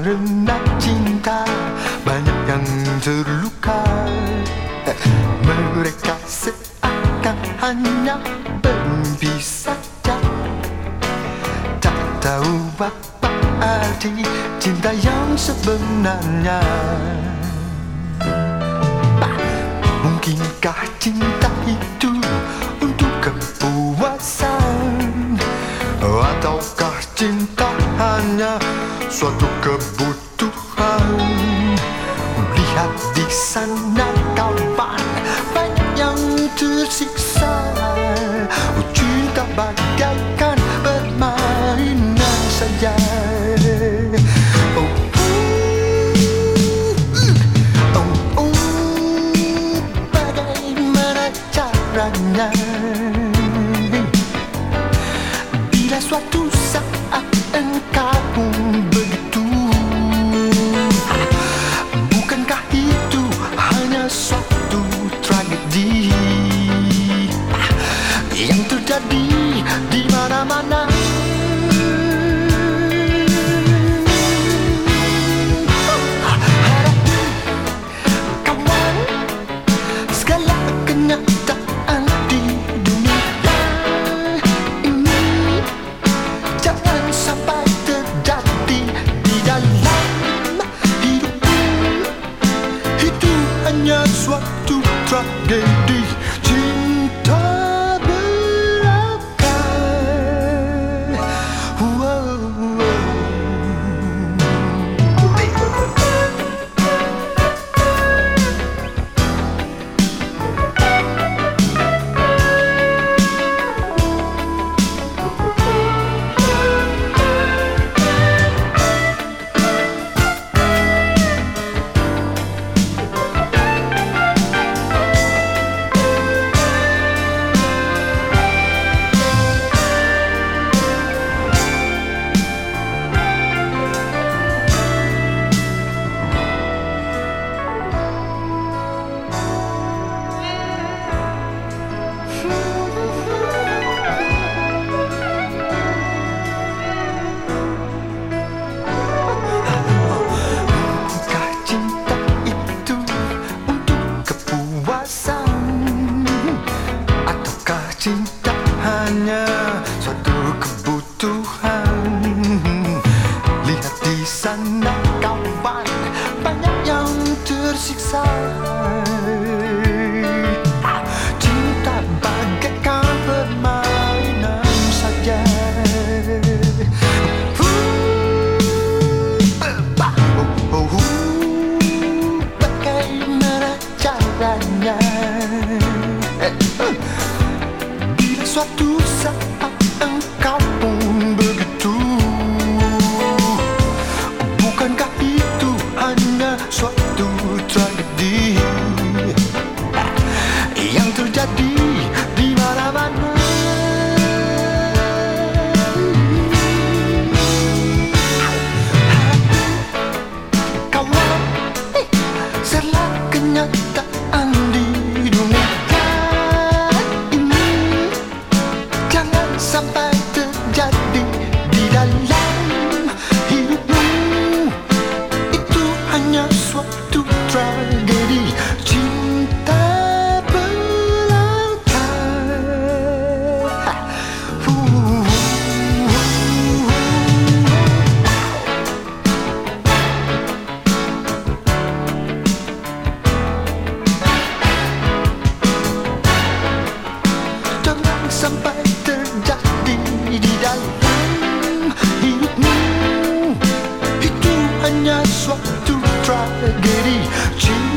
Karena cinta banyak yang terluka. Mereka seakan hanya berpisah saja. Tak tahu apa arti cinta yang sebenarnya. Mungkinkah cinta itu tersiksa Cinta bagaikan permainan saja Oh, oh, oh, Bila suatu saat engkau pun begitu Bukankah itu hanya suatu hanya suatu tragedi cinta hanya suatu kebutuhan. Lihat di sana kawan Banyak yang tersiksa 끝났다. 안녕 dalam hidupmu Itu hanya suatu tragedi. Cinta